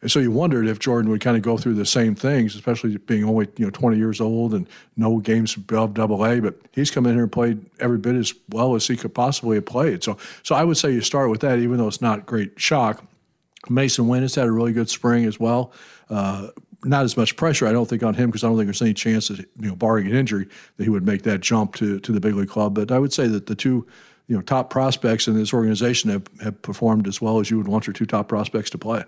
And so you wondered if Jordan would kind of go through the same things, especially being only you know 20 years old and no games above Double A. But he's come in here and played every bit as well as he could possibly have played. So, so I would say you start with that, even though it's not great shock. Masyn Winn has had a really good spring as well. Uh, not as much pressure, I don't think, on him because I don't think there's any chance that, you know, barring an injury, that he would make that jump to, to the big league club. But I would say that the two you know top prospects in this organization have, have performed as well as you would want your two top prospects to play.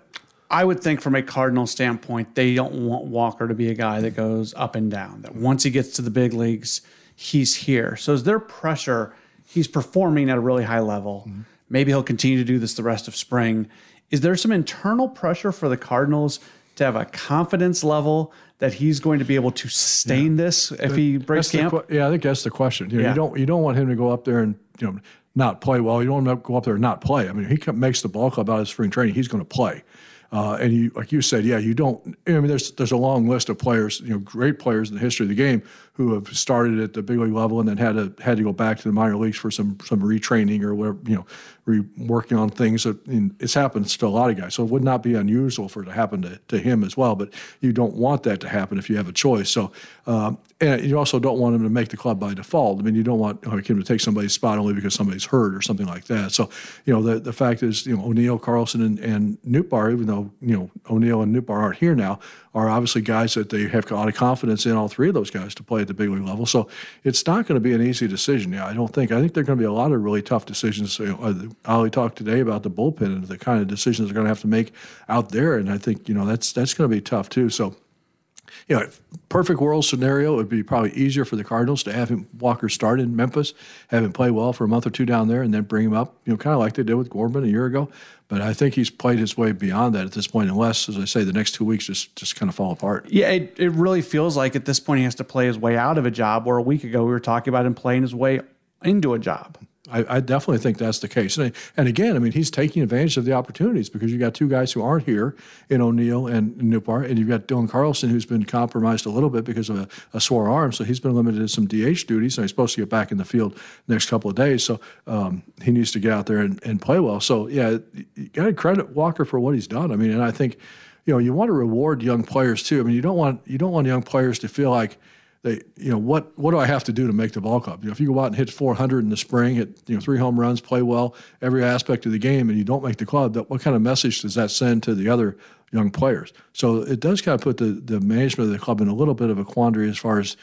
I would think from a Cardinal standpoint, they don't want Walker to be a guy that goes up and down. That once he gets to the big leagues, he's here. So is there pressure? He's performing at a really high level. Mm-hmm. Maybe he'll continue to do this the rest of spring. Is there some internal pressure for the Cardinals to have a confidence level that he's going to be able to sustain yeah. this if he breaks camp? The, yeah, I think that's the question. You, know, yeah. you don't you don't want him to go up there and you know not play well. You don't want him to go up there and not play. I mean, he makes the ball club out of spring training. He's going to play. Uh, and you, like you said, yeah, you don't. I mean, there's there's a long list of players, you know, great players in the history of the game who have started at the big league level and then had to had to go back to the minor leagues for some some retraining or whatever, you know, working on things. That, it's happened to a lot of guys, so it would not be unusual for it to happen to, to him as well. But you don't want that to happen if you have a choice. So, um, and you also don't want him to make the club by default. I mean, you don't want him to take somebody's spot only because somebody's hurt or something like that. So, you know, the the fact is, you know, O'Neill, Carlson, and, and Nootbaar, even though you know O'Neill and Nootbaar aren't here now, are obviously guys that they have a lot of confidence in all three of those guys to play at the big league level. So it's not going to be an easy decision. Yeah, I don't think. I think there are going to be a lot of really tough decisions. You know, uh, Ali talked today about the bullpen and the kind of decisions they're going to have to make out there, and I think you know that's that's going to be tough too. So you know, perfect world scenario, it would be probably easier for the Cardinals to have him Walker start in Memphis, have him play well for a month or two down there, and then bring him up. You know, kind of like they did with Gorman a year ago. But I think he's played his way beyond that at this point, unless, as I say, the next two weeks just just kind of fall apart. Yeah, it, it really feels like at this point he has to play his way out of a job. Where a week ago we were talking about him playing his way into a job. I, I, definitely think that's the case. And, and, again, I mean, he's taking advantage of the opportunities because you got two guys who aren't here in O'Neill and Nootbaar, and you've got Dylan Carlson who's been compromised a little bit because of a, a, sore arm, so he's been limited to some DH duties, and he's supposed to get back in the field next couple of days. So um, he needs to get out there and, and play well. So yeah, you got to credit Walker for what he's done. I mean, and I think you know you want to reward young players too. I mean, you don't want you don't want young players to feel like they, you know, what what do I have to do to make the ball club? You know, if you go out and hit 400 in the spring, hit you know three home runs, play well every aspect of the game, and you don't make the club, that, what kind of message does that send to the other young players? So it does kind of put the the management of the club in a little bit of a quandary as far as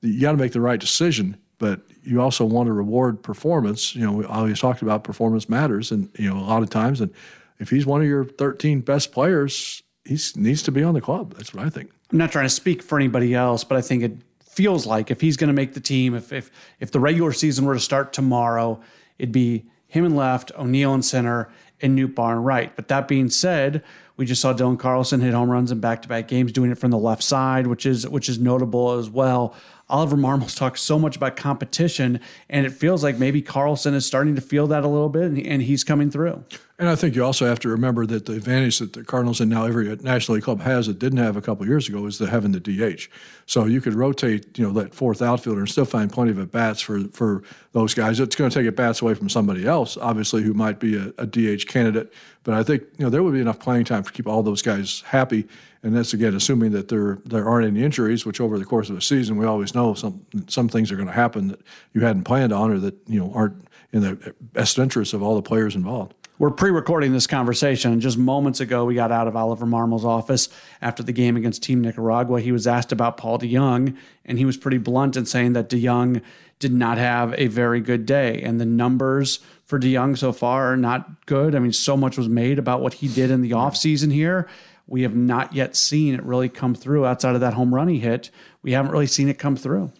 you got to make the right decision, but you also want to reward performance. You know, we always talked about performance matters, and you know a lot of times, and if he's one of your 13 best players, he needs to be on the club. That's what I think. I'm not trying to speak for anybody else, but I think it feels like if he's going to make the team, if, if if the regular season were to start tomorrow, it'd be him and left, O'Neill and center, and Nootbaar right. But that being said, we just saw Dylan Carlson hit home runs in back-to-back games, doing it from the left side, which is which is notable as well. Oliver Marmol's talked so much about competition, and it feels like maybe Carlson is starting to feel that a little bit, and he's coming through. And I think you also have to remember that the advantage that the Cardinals and now every National League club has that didn't have a couple years ago is the having the DH. So you could rotate, you know, that fourth outfielder and still find plenty of at bats for for those guys. It's going to take at bats away from somebody else, obviously, who might be a, a DH candidate. But I think you know there would be enough playing time to keep all those guys happy. And that's again assuming that there there aren't any injuries, which over the course of a season we always know some some things are going to happen that you hadn't planned on or that you know aren't in the best interest of all the players involved. We're pre recording this conversation. and Just moments ago, we got out of Oliver Marmol's office after the game against Team Nicaragua. He was asked about Paul DeJong, and he was pretty blunt in saying that DeJong did not have a very good day. And the numbers for DeJong so far are not good. I mean, so much was made about what he did in the offseason here. We have not yet seen it really come through outside of that home run he hit. We haven't really seen it come through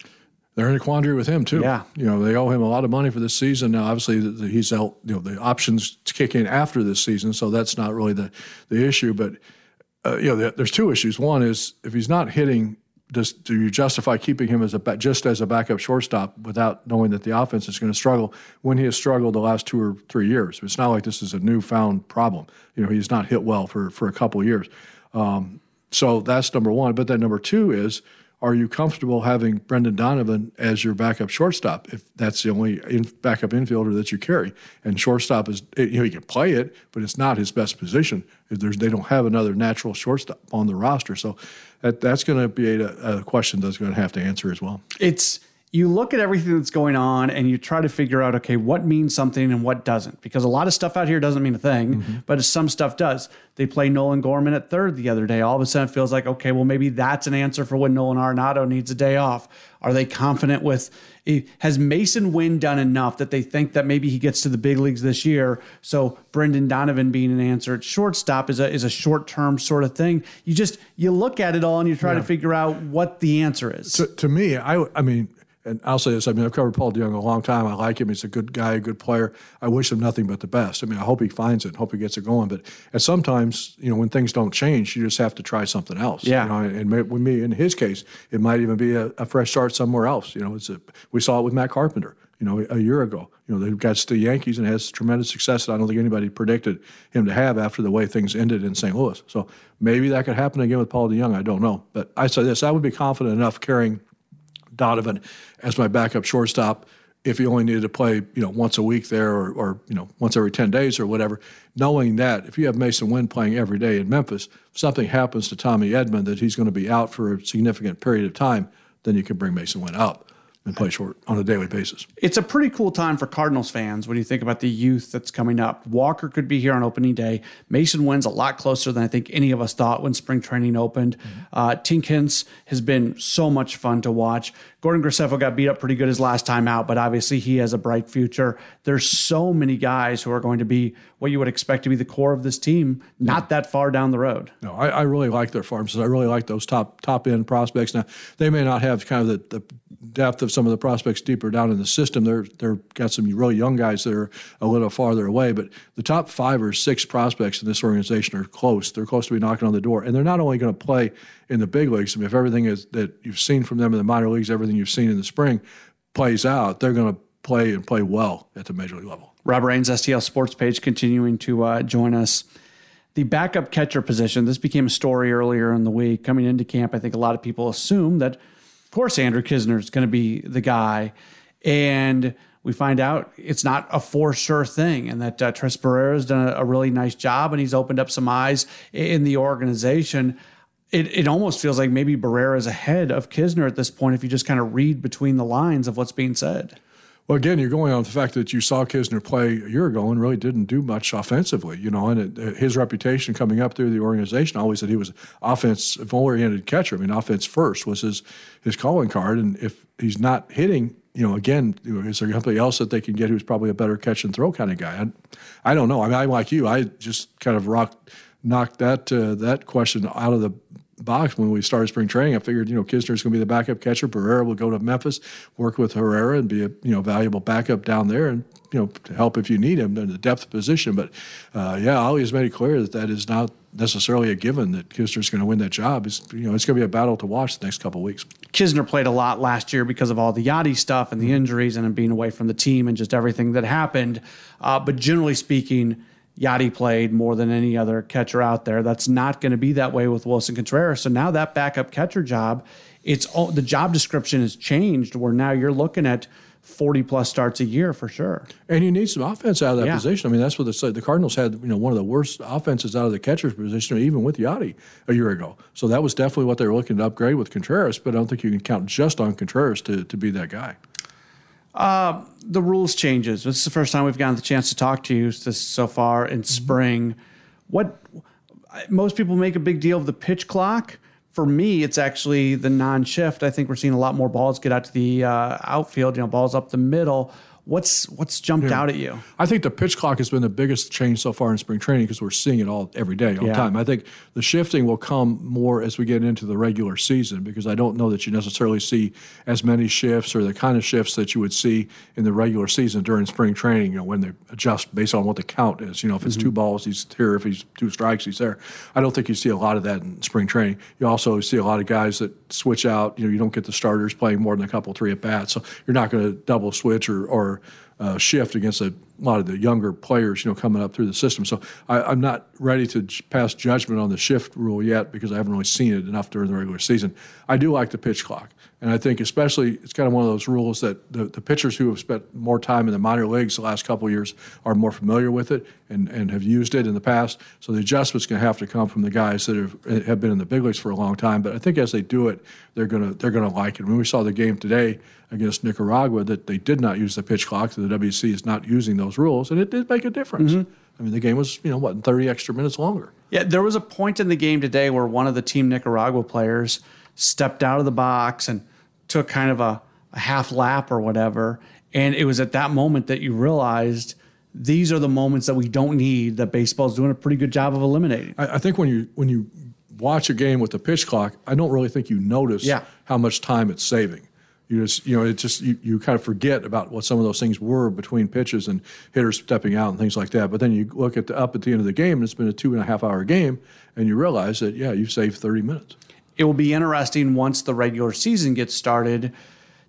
they're in a quandary with him too. Yeah, you know they owe him a lot of money for this season. Now, obviously, he's out. You know the options to kick in after this season, so that's not really the the issue. But uh, you know, there's two issues. One is if he's not hitting, does do you justify keeping him as a just as a backup shortstop without knowing that the offense is going to struggle when he has struggled the last two or three years? It's not like this is a newfound problem. You know, he's not hit well for for a couple years. Um, so that's number one. But then number two is are you comfortable having Brendan Donovan as your backup shortstop if that's the only in, backup infielder that you carry? And shortstop is, eh, you know, he can play it, but it's not his best position. If there's, they don't have another natural shortstop on the roster. So that, that's going to be a, a question that's going to have to answer as well. It's, you look at everything that's going on and you try to figure out okay what means something and what doesn't. Because a lot of stuff out here doesn't mean a thing mm-hmm. but some stuff does. They play nolan gorman at third the other day. All of a sudden it feels like okay well maybe that's an answer for when nolan arenado needs a day off. Are they confident with eh, has Masyn Winn done enough that they think that maybe he gets to the big leagues this year? So brendan donovan being an answer at shortstop is a, is a short-term sort of thing. You just you look at it all and you try yeah. to figure out what the answer is. To, to me i i mean and I'll say this: I mean, I've covered Paul DeJong a long time. I like him; he's a good guy, a good player. I wish him nothing but the best. I mean, I hope he finds it, hope he gets it going. But and sometimes, you know, when things don't change, you just have to try something else. Yeah. You know, and with me, in his case, it might even be a, a fresh start somewhere else. You know, it's a, we saw it with Matt Carpenter. You know, a year ago. You know, they got to the Yankees and has tremendous success that I don't think anybody predicted him to have after the way things ended in St. Louis. So maybe that could happen again with Paul DeJong. I don't know, but I say this: I would be confident enough carrying Donovan as my backup shortstop. If he only needed to play, you know, once a week there or, or, you know, once every 10 days or whatever, knowing that if you have Masyn Winn playing every day in Memphis, if something happens to Tommy Edman that he's going to be out for a significant period of time, then you can bring Masyn Winn up and play short on a daily basis. It's a pretty cool time for Cardinals fans when you think about the youth that's coming up. Walker could be here on opening day. Masyn Winn's a lot closer than I think any of us thought when spring training opened. Mm-hmm. Uh, Tink Hence has been so much fun to watch. Gordon Graceffo got beat up pretty good his last time out, but obviously he has a bright future. There's so many guys who are going to be what you would expect to be the core of this team, not that far down the road. No, I, I really like their farm farms. I really like those top top end prospects. Now they may not have kind of the, the depth of some of the prospects deeper down in the system. They're they're got some really young guys that are a little farther away, but the top five or six prospects in this organization are close. They're close to be knocking on the door, and they're not only going to play in the big leagues. I mean, if everything is that you've seen from them in the minor leagues, everything you've seen in the spring plays out, they're going to play and play well at the major league level. Rob Rains, STL Sports Page, continuing to uh, join us. The backup catcher position, this became a story earlier in the week. Coming into camp, I think a lot of people assume that, of course, Andrew Knizner is going to be the guy. And we find out it's not a for sure thing, and that uh, Tres Barrera has done a, a really nice job, and he's opened up some eyes in the organization it, it almost feels like maybe Barrera is ahead of Knizner at this point if you just kind of read between the lines of what's being said. Well, again, you're going on the fact that you saw Knizner play a year ago and really didn't do much offensively, you know, and it, his reputation coming up through the organization always that he was offense oriented catcher. I mean, offense first was his his calling card, and if he's not hitting, you know, again, is there somebody else that they can get who's probably a better catch and throw kind of guy? I, I don't know. I mean, I'm like you. I just kind of rocked knocked that uh, that question out of the box when we started spring training. I figured, you know, Knizner's going to be the backup catcher. Barrera will go to Memphis, work with Herrera, and be a you know valuable backup down there, and you know to help if you need him in the depth position. But uh, yeah, I always made it clear that that is not necessarily a given that Knizner's going to win that job. It's you know it's going to be a battle to watch the next couple weeks. Knizner played a lot last year because of all the Yadi stuff and the injuries and him being away from the team and just everything that happened. Uh, but generally speaking Yadi played more than any other catcher out there. That's not going to be that way with Willson Contreras. So now that backup catcher job, it's all, the job description has changed where now you're looking at 40 plus starts a year for sure. And you need some offense out of that yeah. position. I mean, that's what the, the Cardinals had, you know, one of the worst offenses out of the catcher's position, even with Yadi a year ago. So that was definitely what they were looking to upgrade with Contreras, but I don't think you can count just on Contreras to, to be that guy. Uh, the rules changes. This is the first time we've gotten the chance to talk to you this so far in mm-hmm. spring. What most people make a big deal of the pitch clock. For me, it's actually the non-shift. I think we're seeing a lot more balls get out to the uh, outfield. You know, balls up the middle. What's what's jumped yeah. out at you? I think the pitch clock has been the biggest change so far in spring training because we're seeing it all every day, all the time. I think the shifting will come more as we get into the regular season because I don't know that you necessarily see as many shifts or the kind of shifts that you would see in the regular season during spring training. You know, when they adjust based on what the count is. You know, if it's mm-hmm. two balls, he's here. If he's two strikes, he's there. I don't think you see a lot of that in spring training. You also see a lot of guys that switch out. You know, you don't get the starters playing more than a couple, three at bats, so you're not going to double switch or, or uh, shift against a a lot of the younger players, you know, coming up through the system. So I, am not ready to pass judgment on the shift rule yet because I haven't really seen it enough during the regular season. I do like the pitch clock. And I think especially it's kind of one of those rules that the, the pitchers who have spent more time in the minor leagues the last couple years are more familiar with it and, and have used it in the past. So the adjustment's going to have to come from the guys that have, eh, have been in the big leagues for a long time. But I think as they do it, they're going to they're to like it. When we saw the game today against Nicaragua, that they did not use the pitch clock, so the WBC is not using those rules, and it did make a difference. Mm-hmm. I mean, the game was you know what 30 extra minutes longer. Yeah, there was a point in the game today where one of the team Nicaragua players stepped out of the box and took kind of a, a half lap or whatever. And it was at that moment that you realized these are the moments that we don't need that baseball's doing a pretty good job of eliminating. I, I think when you when you watch a game with the pitch clock, I don't really think you notice yeah. how much time it's saving. You just you know it just you, you kind of forget about what some of those things were between pitches and hitters stepping out and things like that. But then you look at the, up at the end of the game and it's been a two and a half hour game, and you realize that yeah you've saved thirty minutes it will be interesting once the regular season gets started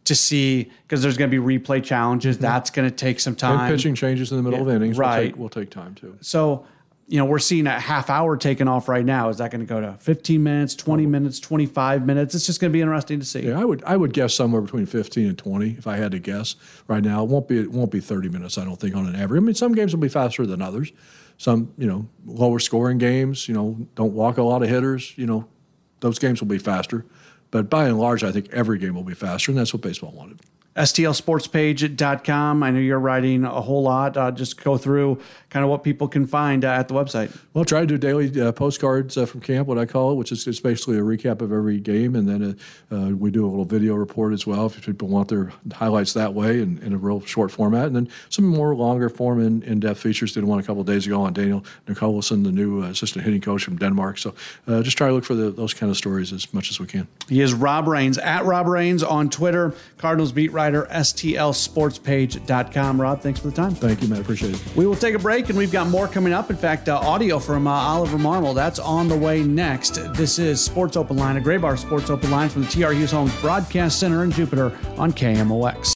to see because there's going to be replay challenges. Mm-hmm. That's going to take some time. And pitching changes in the middle yeah, of innings. Right. Will take, will take time too. So, you know, we're seeing a half hour taken off right now. Is that going to go to 15 minutes, 20 minutes, 25 minutes? It's just going to be interesting to see. Yeah, I would I would guess somewhere between 15 and 20 if I had to guess right now. It won't be it won't be 30 minutes. I don't think on an average. I mean, some games will be faster than others. Some you know lower scoring games. You know, don't walk a lot of hitters. You know, those games will be faster. But by and large, I think every game will be faster, and that's what baseball wanted. STLSportspage.com. I know you're writing a whole lot. Uh, just go through kind of what people can find uh, at the website. Well, try to do daily uh, postcards uh, from camp, what I call it, which is just basically a recap of every game. And then uh, uh, we do a little video report as well if people want their highlights that way in, in a real short format. And then some more longer form and in depth features. Did one a couple days ago on Daniel Nicolaisen, the new assistant hitting coach from Denmark. So just try to look for the, those kind of stories as much as we can. He is Rob Rains at Rob Rains on Twitter, Cardinals beat writer, STLSportspage.com. Rob, thanks for the time. Thank you, man. Appreciate it. We will take a break and we've got more coming up. In fact, uh, audio from uh, Oliver Marmol. That's on the way next. This is Sports Open Line, a Graybar Sports Open Line from the TR Hughes Homes Broadcast Center in Jupiter on KMOX.